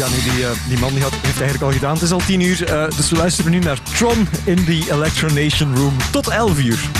Ja, nee, die, eh, die man die had, heeft eigenlijk al gedaan. Het is al tien uur, eh, dus we luisteren nu naar Tron in the Electronation Room. Tot elf uur.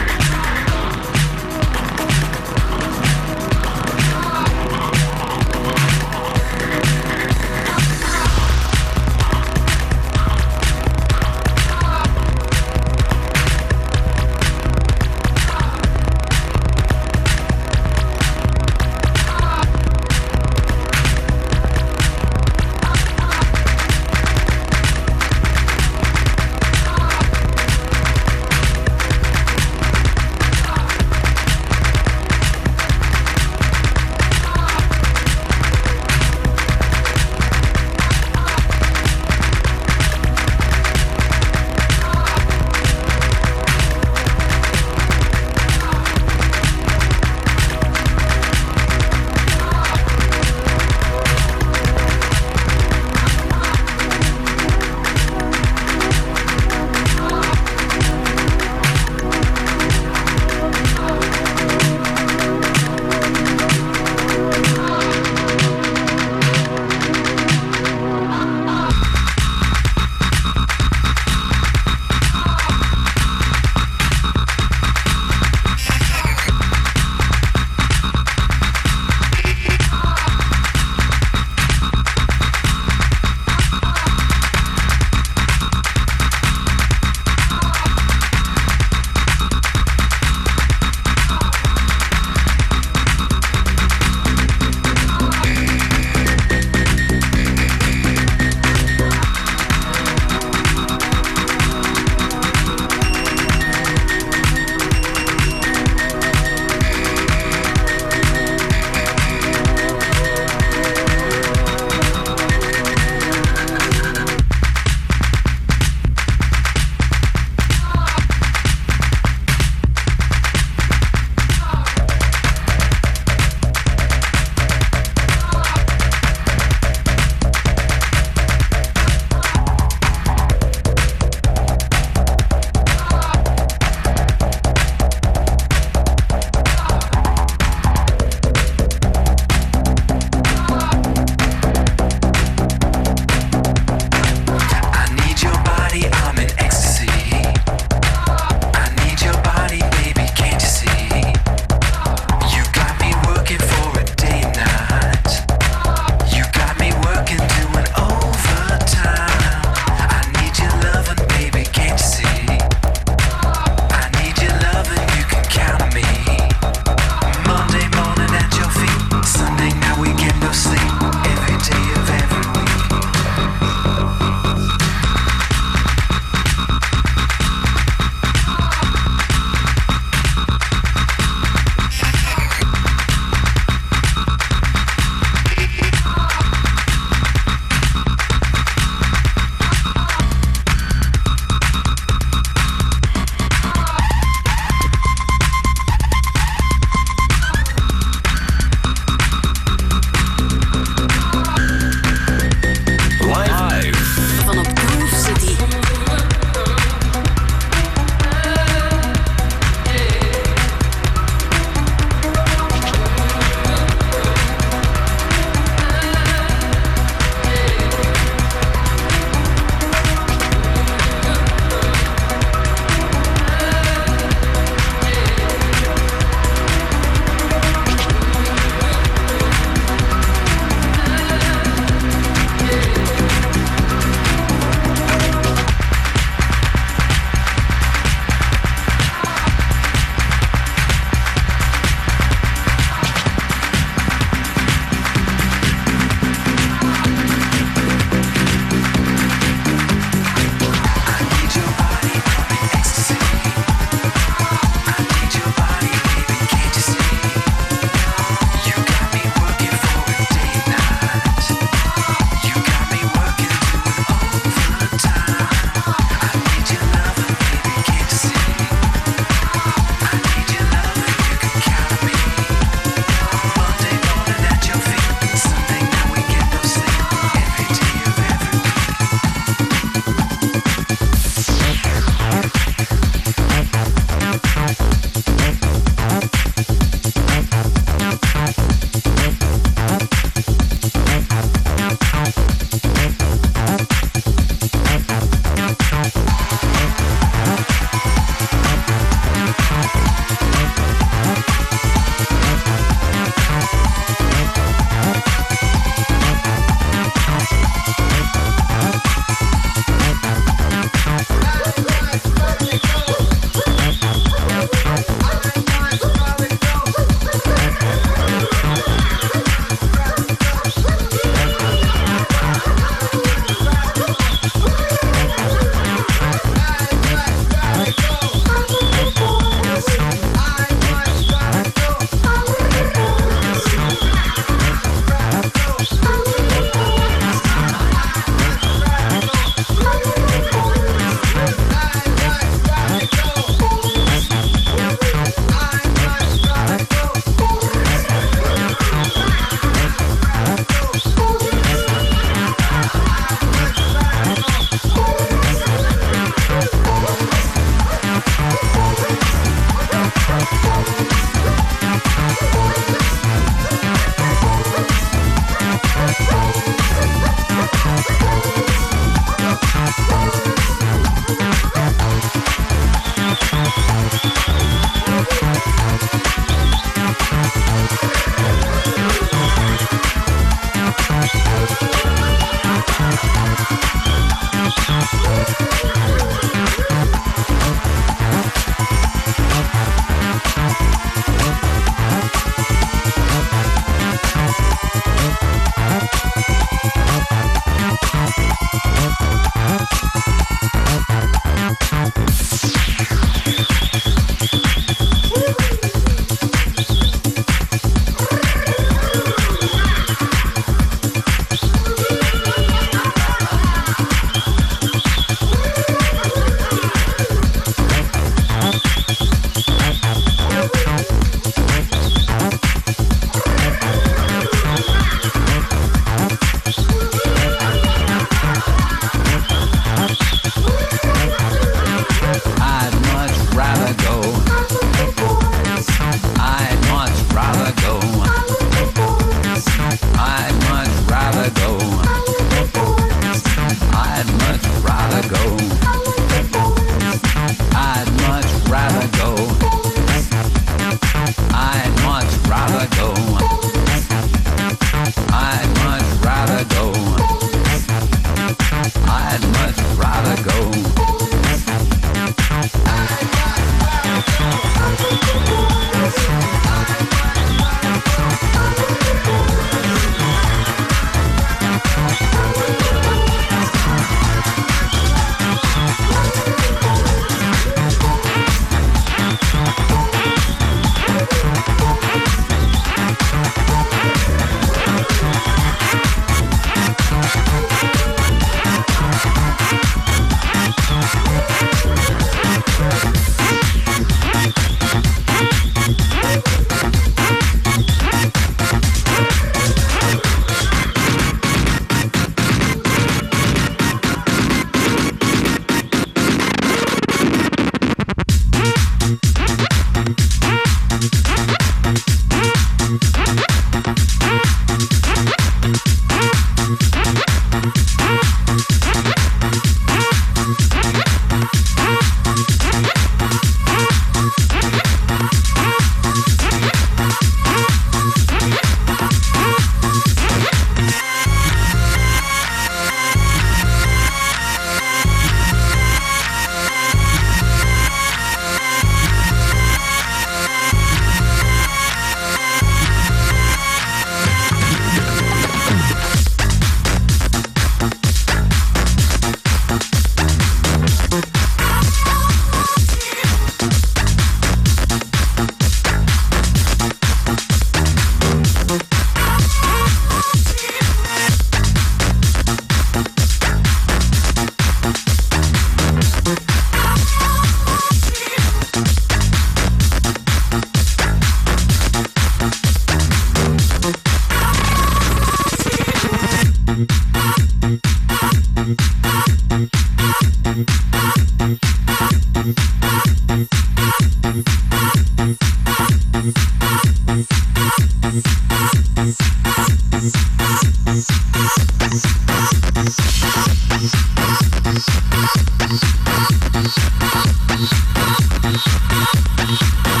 Thank